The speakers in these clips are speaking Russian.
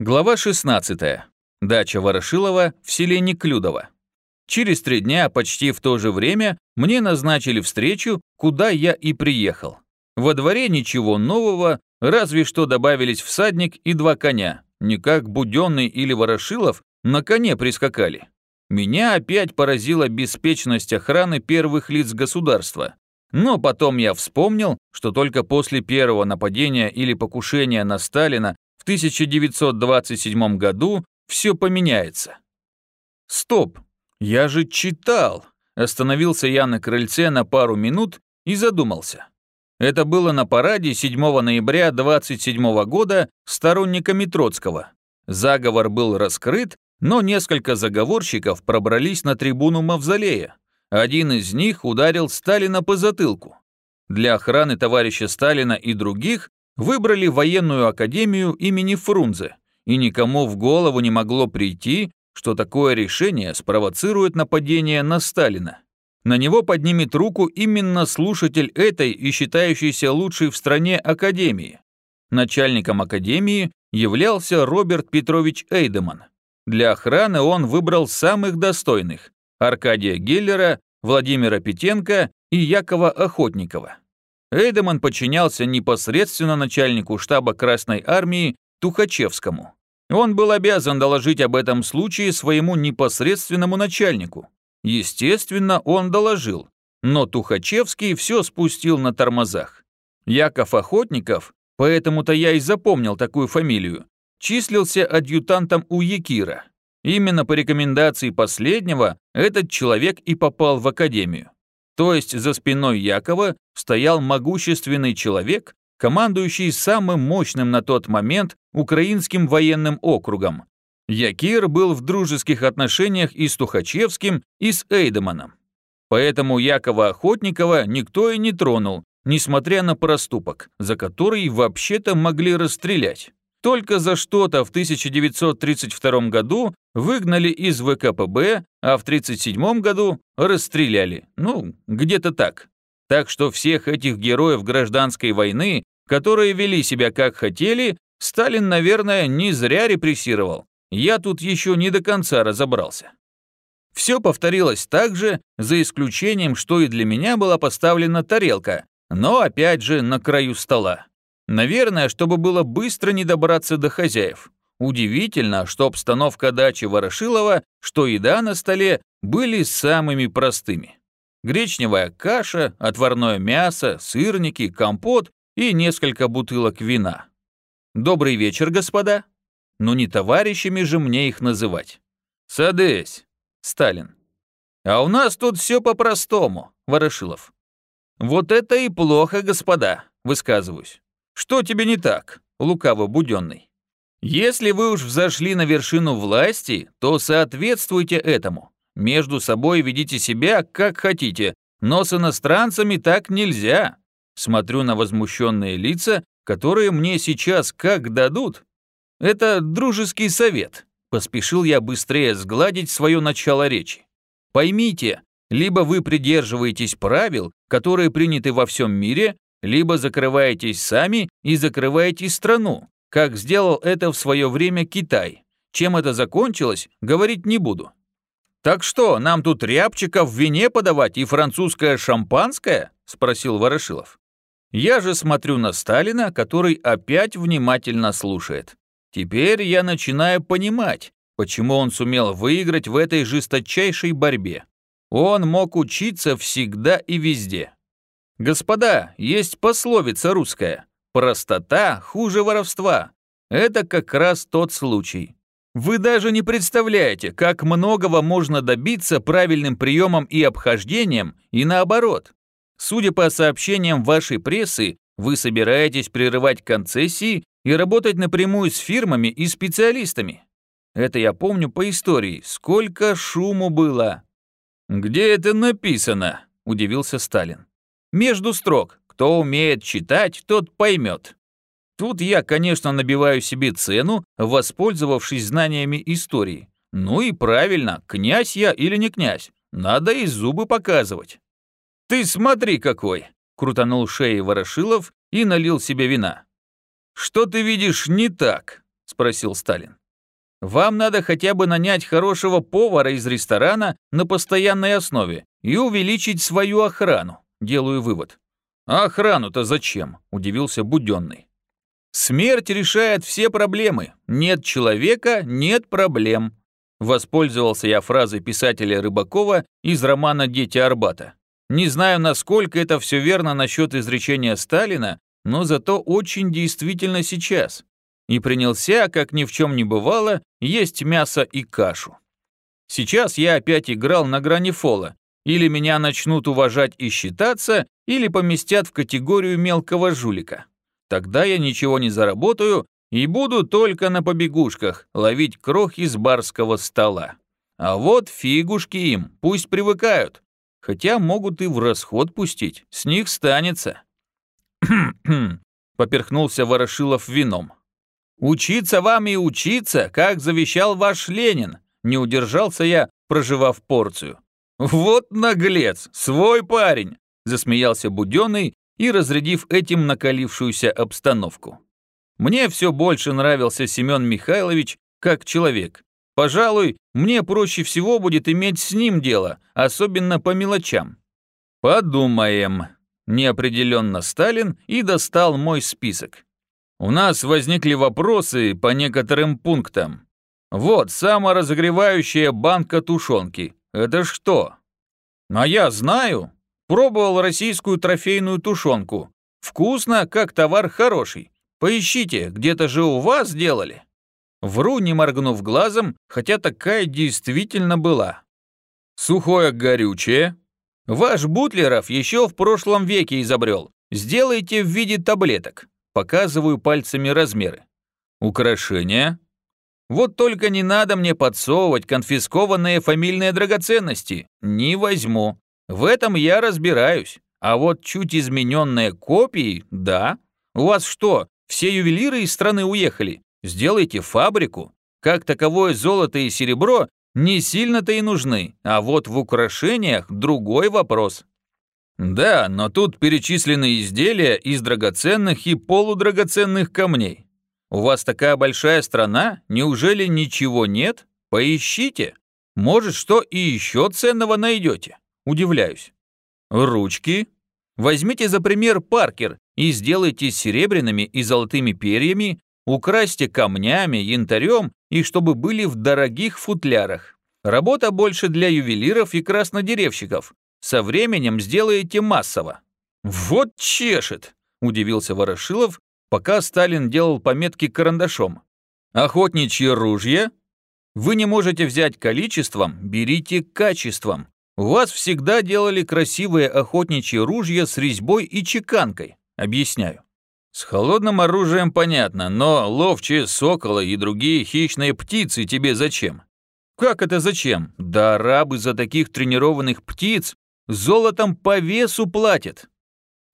Глава 16. Дача Ворошилова в селе Неклюдово. Через три дня, почти в то же время, мне назначили встречу, куда я и приехал. Во дворе ничего нового, разве что добавились всадник и два коня. Не как Буденный или Ворошилов на коне прискакали. Меня опять поразила беспечность охраны первых лиц государства. Но потом я вспомнил, что только после первого нападения или покушения на Сталина 1927 году все поменяется. Стоп, я же читал. Остановился я на крыльце на пару минут и задумался. Это было на параде 7 ноября 27 года сторонниками Троцкого. Заговор был раскрыт, но несколько заговорщиков пробрались на трибуну Мавзолея. Один из них ударил Сталина по затылку. Для охраны товарища Сталина и других выбрали военную академию имени Фрунзе, и никому в голову не могло прийти, что такое решение спровоцирует нападение на Сталина. На него поднимет руку именно слушатель этой и считающейся лучшей в стране академии. Начальником академии являлся Роберт Петрович Эйдеман. Для охраны он выбрал самых достойных – Аркадия Геллера, Владимира Петенко и Якова Охотникова. Эйдеман подчинялся непосредственно начальнику штаба Красной Армии Тухачевскому. Он был обязан доложить об этом случае своему непосредственному начальнику. Естественно, он доложил, но Тухачевский все спустил на тормозах. Яков Охотников, поэтому-то я и запомнил такую фамилию, числился адъютантом у Якира. Именно по рекомендации последнего этот человек и попал в академию. То есть за спиной Якова стоял могущественный человек, командующий самым мощным на тот момент украинским военным округом. Якир был в дружеских отношениях и с Тухачевским, и с Эйдеманом. Поэтому Якова Охотникова никто и не тронул, несмотря на проступок, за который вообще-то могли расстрелять. Только за что-то в 1932 году выгнали из ВКПБ, а в 1937 году расстреляли. Ну, где-то так. Так что всех этих героев гражданской войны, которые вели себя как хотели, Сталин, наверное, не зря репрессировал. Я тут еще не до конца разобрался. Все повторилось так же, за исключением, что и для меня была поставлена тарелка, но опять же на краю стола. Наверное, чтобы было быстро не добраться до хозяев. Удивительно, что обстановка дачи Ворошилова, что еда на столе были самыми простыми. Гречневая каша, отварное мясо, сырники, компот и несколько бутылок вина. Добрый вечер, господа. Но не товарищами же мне их называть. Садись, Сталин. А у нас тут все по-простому, Ворошилов. Вот это и плохо, господа, высказываюсь. Что тебе не так, лукаво буденный? Если вы уж взошли на вершину власти, то соответствуйте этому. Между собой ведите себя, как хотите, но с иностранцами так нельзя. Смотрю на возмущенные лица, которые мне сейчас как дадут. Это дружеский совет. Поспешил я быстрее сгладить свое начало речи. Поймите, либо вы придерживаетесь правил, которые приняты во всем мире, либо закрываетесь сами и закрываете страну, как сделал это в свое время Китай. Чем это закончилось, говорить не буду. «Так что, нам тут рябчиков в вине подавать и французское шампанское?» – спросил Ворошилов. Я же смотрю на Сталина, который опять внимательно слушает. Теперь я начинаю понимать, почему он сумел выиграть в этой жесточайшей борьбе. Он мог учиться всегда и везде. Господа, есть пословица русская. Простота хуже воровства. Это как раз тот случай. Вы даже не представляете, как многого можно добиться правильным приемом и обхождением, и наоборот. Судя по сообщениям вашей прессы, вы собираетесь прерывать концессии и работать напрямую с фирмами и специалистами. Это я помню по истории, сколько шуму было. «Где это написано?» – удивился Сталин. Между строк. Кто умеет читать, тот поймет. Тут я, конечно, набиваю себе цену, воспользовавшись знаниями истории. Ну и правильно, князь я или не князь. Надо и зубы показывать. «Ты смотри какой!» — крутанул шеей Ворошилов и налил себе вина. «Что ты видишь не так?» спросил Сталин. Вам надо хотя бы нанять хорошего повара из ресторана на постоянной основе и увеличить свою охрану, делаю вывод. А охрану-то зачем? Удивился Буденный. Смерть решает все проблемы. Нет человека, нет проблем. Воспользовался я фразой писателя Рыбакова из романа «Дети Арбата». Не знаю, насколько это все верно насчет изречения Сталина, но зато очень действительно сейчас. И принялся, как ни в чем не бывало, есть мясо и кашу. Сейчас я опять играл на грани фола. Или меня начнут уважать и считаться, или поместят в категорию мелкого жулика. Тогда я ничего не заработаю и буду только на побегушках ловить крохи с барского стола. А вот фигушки им, пусть привыкают. Хотя могут и в расход пустить, с них станется. Поперхнулся Ворошилов вином. «Учиться вам и учиться, как завещал ваш Ленин», не удержался я, проживав порцию. «Вот наглец, свой парень», засмеялся Буденный и разрядив этим накалившуюся обстановку. Мне все больше нравился Семен Михайлович как человек. Пожалуй, мне проще всего будет иметь с ним дело, особенно по мелочам. Подумаем. Неопределенно Сталин и достал мой список. У нас возникли вопросы по некоторым пунктам. Вот, саморазогревающая банка тушенки. Это что? А я знаю, Пробовал российскую трофейную тушенку. Вкусно, как товар хороший. Поищите, где-то же у вас делали. Вру, не моргнув глазом, хотя такая действительно была. Сухое горючее. Ваш Бутлеров еще в прошлом веке изобрел. Сделайте в виде таблеток. Показываю пальцами размеры. Украшения. Вот только не надо мне подсовывать конфискованные фамильные драгоценности. Не возьму. В этом я разбираюсь. А вот чуть измененные копии, да. У вас что, все ювелиры из страны уехали? Сделайте фабрику. Как таковое золото и серебро не сильно-то и нужны, а вот в украшениях другой вопрос. Да, но тут перечислены изделия из драгоценных и полудрагоценных камней. У вас такая большая страна, неужели ничего нет? Поищите. Может, что и еще ценного найдете. Удивляюсь. Ручки? Возьмите за пример Паркер и сделайте серебряными и золотыми перьями, украсьте камнями, янтарем и чтобы были в дорогих футлярах. Работа больше для ювелиров и краснодеревщиков. Со временем сделаете массово. Вот чешет, удивился Ворошилов, пока Сталин делал пометки карандашом. Охотничье ружье? Вы не можете взять количеством, берите качеством. У вас всегда делали красивые охотничьи ружья с резьбой и чеканкой. Объясняю. С холодным оружием понятно, но ловчие сокола и другие хищные птицы тебе зачем? Как это зачем? Да арабы за таких тренированных птиц золотом по весу платят.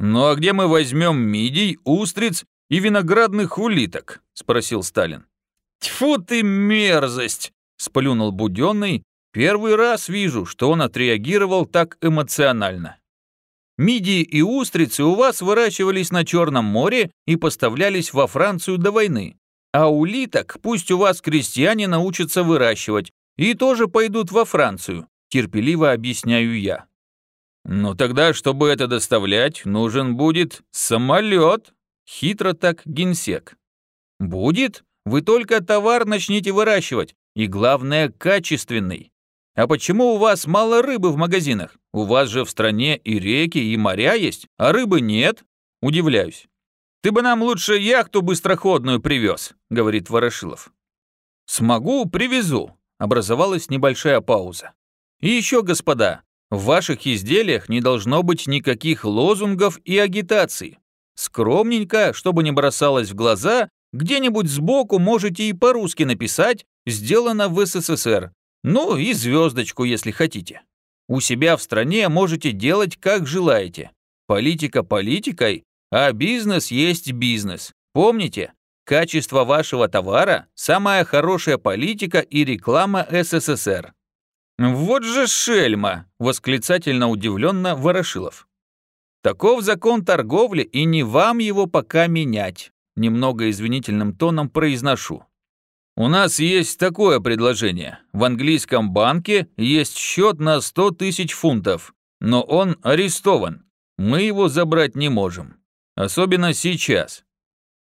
Ну а где мы возьмем мидий, устриц и виноградных улиток? Спросил Сталин. Тьфу ты мерзость! Сплюнул Буденный Первый раз вижу, что он отреагировал так эмоционально. Мидии и устрицы у вас выращивались на Черном море и поставлялись во Францию до войны. А улиток пусть у вас крестьяне научатся выращивать и тоже пойдут во Францию, терпеливо объясняю я. Но тогда, чтобы это доставлять, нужен будет самолет. Хитро так генсек. Будет? Вы только товар начните выращивать, и главное, качественный. А почему у вас мало рыбы в магазинах? У вас же в стране и реки, и моря есть, а рыбы нет? Удивляюсь. Ты бы нам лучше яхту быстроходную привез, говорит Ворошилов. Смогу, привезу. Образовалась небольшая пауза. И еще, господа, в ваших изделиях не должно быть никаких лозунгов и агитаций. Скромненько, чтобы не бросалось в глаза, где-нибудь сбоку можете и по-русски написать «Сделано в СССР», ну и звездочку, если хотите. У себя в стране можете делать, как желаете. Политика политикой, а бизнес есть бизнес. Помните, качество вашего товара – самая хорошая политика и реклама СССР. «Вот же шельма!» – восклицательно удивленно Ворошилов. «Таков закон торговли, и не вам его пока менять», – немного извинительным тоном произношу. У нас есть такое предложение. В английском банке есть счет на 100 тысяч фунтов, но он арестован. Мы его забрать не можем. Особенно сейчас.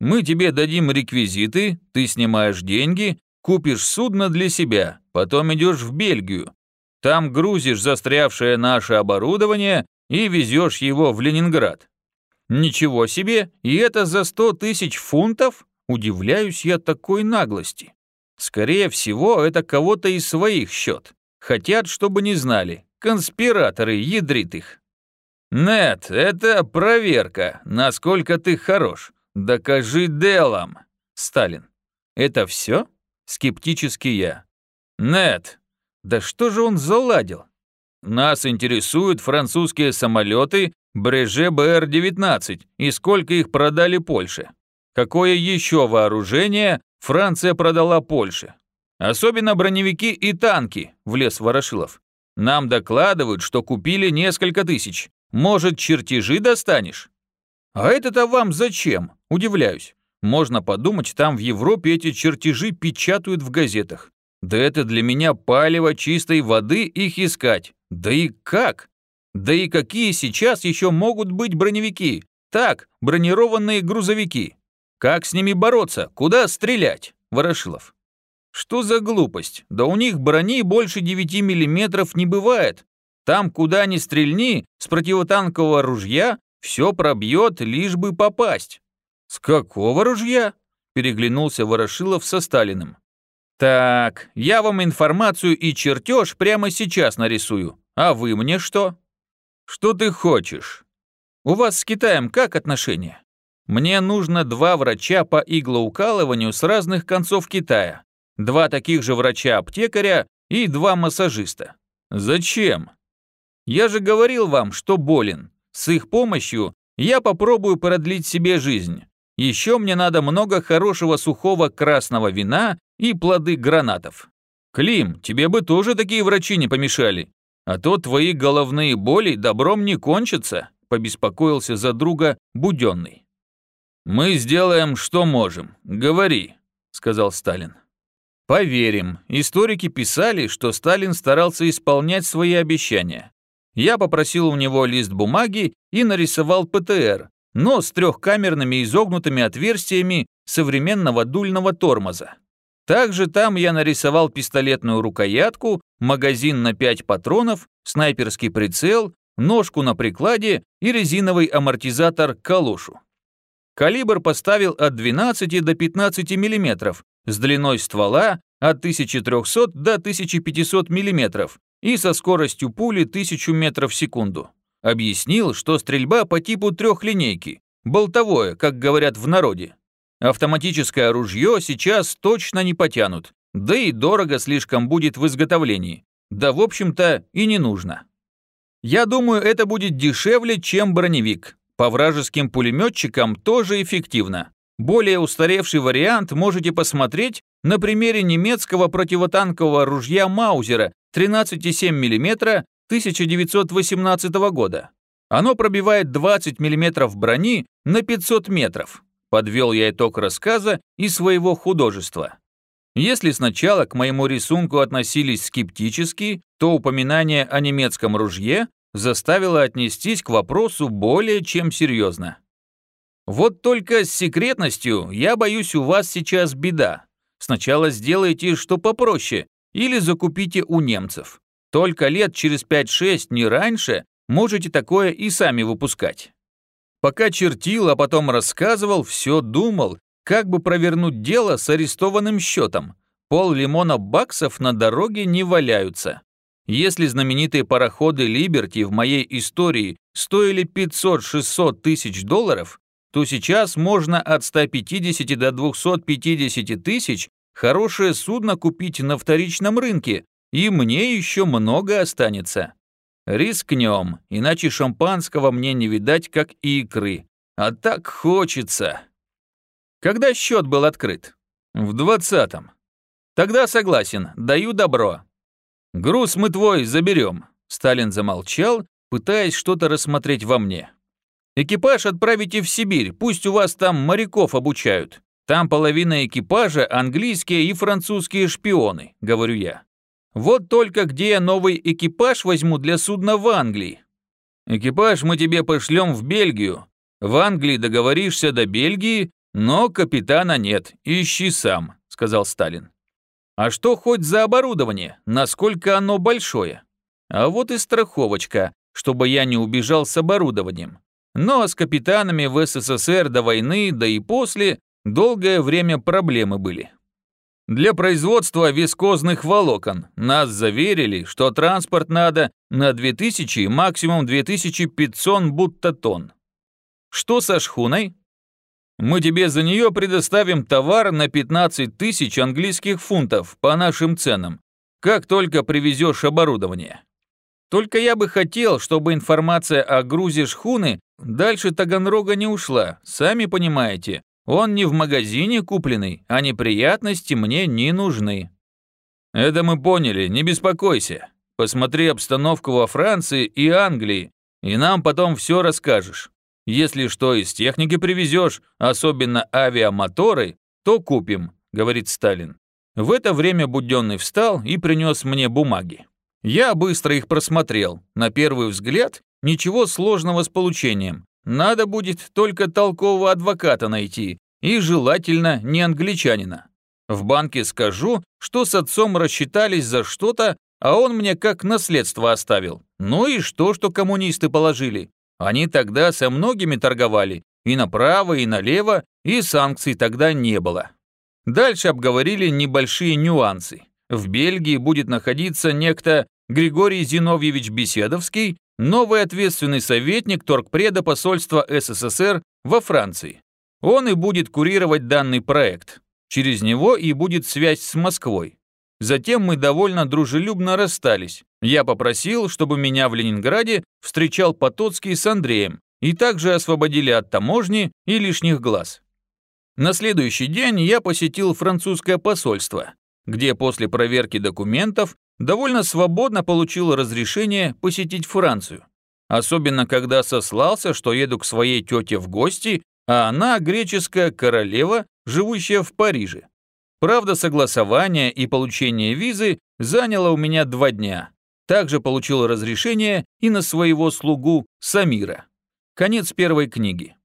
Мы тебе дадим реквизиты, ты снимаешь деньги, купишь судно для себя, потом идешь в Бельгию. Там грузишь застрявшее наше оборудование и везешь его в Ленинград. Ничего себе, и это за 100 тысяч фунтов? Удивляюсь я такой наглости. Скорее всего, это кого-то из своих счет. Хотят, чтобы не знали. Конспираторы ядрит их. Нет, это проверка, насколько ты хорош. Докажи делом. Сталин. Это все? Скептически я. Нет. Да что же он заладил? Нас интересуют французские самолеты Бреже БР-19 и сколько их продали Польше. Какое еще вооружение Франция продала Польше? Особенно броневики и танки, влез Ворошилов. Нам докладывают, что купили несколько тысяч. Может, чертежи достанешь? А это-то вам зачем? Удивляюсь. Можно подумать, там в Европе эти чертежи печатают в газетах. Да это для меня палево чистой воды их искать. Да и как? Да и какие сейчас еще могут быть броневики? Так, бронированные грузовики. Как с ними бороться? Куда стрелять? Ворошилов. Что за глупость? Да у них брони больше 9 миллиметров не бывает. Там, куда ни стрельни, с противотанкового ружья все пробьет, лишь бы попасть. С какого ружья? Переглянулся Ворошилов со Сталиным. Так, я вам информацию и чертеж прямо сейчас нарисую. А вы мне что? Что ты хочешь? У вас с Китаем как отношения? Мне нужно два врача по иглоукалыванию с разных концов Китая, два таких же врача-аптекаря и два массажиста. Зачем? Я же говорил вам, что болен. С их помощью я попробую продлить себе жизнь. Еще мне надо много хорошего сухого красного вина и плоды гранатов. Клим, тебе бы тоже такие врачи не помешали. А то твои головные боли добром не кончатся, побеспокоился за друга Буденный. «Мы сделаем, что можем. Говори», — сказал Сталин. Поверим, историки писали, что Сталин старался исполнять свои обещания. Я попросил у него лист бумаги и нарисовал ПТР, но с трехкамерными изогнутыми отверстиями современного дульного тормоза. Также там я нарисовал пистолетную рукоятку, магазин на 5 патронов, снайперский прицел, ножку на прикладе и резиновый амортизатор «Калошу». Калибр поставил от 12 до 15 мм, с длиной ствола от 1300 до 1500 мм и со скоростью пули 1000 метров в секунду. Объяснил, что стрельба по типу трехлинейки, болтовое, как говорят в народе. Автоматическое ружье сейчас точно не потянут, да и дорого слишком будет в изготовлении. Да, в общем-то, и не нужно. Я думаю, это будет дешевле, чем броневик, по вражеским пулеметчикам тоже эффективно. Более устаревший вариант можете посмотреть на примере немецкого противотанкового ружья Маузера 13,7 мм 1918 года. Оно пробивает 20 мм брони на 500 метров. Подвел я итог рассказа и своего художества. Если сначала к моему рисунку относились скептически, то упоминание о немецком ружье заставило отнестись к вопросу более чем серьезно. Вот только с секретностью, я боюсь, у вас сейчас беда. Сначала сделайте что попроще или закупите у немцев. Только лет через 5-6, не раньше, можете такое и сами выпускать. Пока чертил, а потом рассказывал, все думал, как бы провернуть дело с арестованным счетом. Пол лимона баксов на дороге не валяются. Если знаменитые пароходы Liberty в моей истории стоили 500-600 тысяч долларов, то сейчас можно от 150 до 250 тысяч хорошее судно купить на вторичном рынке, и мне еще много останется. Рискнем, иначе шампанского мне не видать, как и икры. А так хочется. Когда счет был открыт? В двадцатом. Тогда согласен, даю добро. «Груз мы твой заберем», — Сталин замолчал, пытаясь что-то рассмотреть во мне. «Экипаж отправите в Сибирь, пусть у вас там моряков обучают. Там половина экипажа английские и французские шпионы, говорю я. Вот только где я новый экипаж возьму для судна в Англии? Экипаж мы тебе пошлем в Бельгию. В Англии договоришься до Бельгии, но капитана нет, ищи сам, сказал Сталин. А что хоть за оборудование? Насколько оно большое? А вот и страховочка, чтобы я не убежал с оборудованием. Но с капитанами в СССР до войны, да и после, долгое время проблемы были. Для производства вискозных волокон нас заверили, что транспорт надо на 2000, максимум 2500 будто тонн. Что со шхуной? Мы тебе за нее предоставим товар на 15 тысяч английских фунтов по нашим ценам, как только привезешь оборудование. Только я бы хотел, чтобы информация о грузе шхуны дальше Таганрога не ушла, сами понимаете. Он не в магазине купленный, а неприятности мне не нужны. Это мы поняли, не беспокойся. Посмотри обстановку во Франции и Англии, и нам потом все расскажешь. Если что из техники привезешь, особенно авиамоторы, то купим, говорит Сталин. В это время Буденный встал и принес мне бумаги. Я быстро их просмотрел. На первый взгляд, ничего сложного с получением. Надо будет только толкового адвоката найти, и желательно не англичанина. В банке скажу, что с отцом рассчитались за что-то, а он мне как наследство оставил. Ну и что, что коммунисты положили? Они тогда со многими торговали, и направо, и налево, и санкций тогда не было. Дальше обговорили небольшие нюансы. В Бельгии будет находиться некто Григорий Зиновьевич Беседовский, новый ответственный советник торгпреда посольства СССР во Франции. Он и будет курировать данный проект. Через него и будет связь с Москвой. Затем мы довольно дружелюбно расстались. Я попросил, чтобы меня в Ленинграде встречал Потоцкий с Андреем и также освободили от таможни и лишних глаз. На следующий день я посетил французское посольство, где после проверки документов довольно свободно получил разрешение посетить Францию. Особенно, когда сослался, что еду к своей тете в гости, а она греческая королева, живущая в Париже. Правда, согласование и получение визы заняло у меня два дня. Также получил разрешение и на своего слугу Самира. Конец первой книги.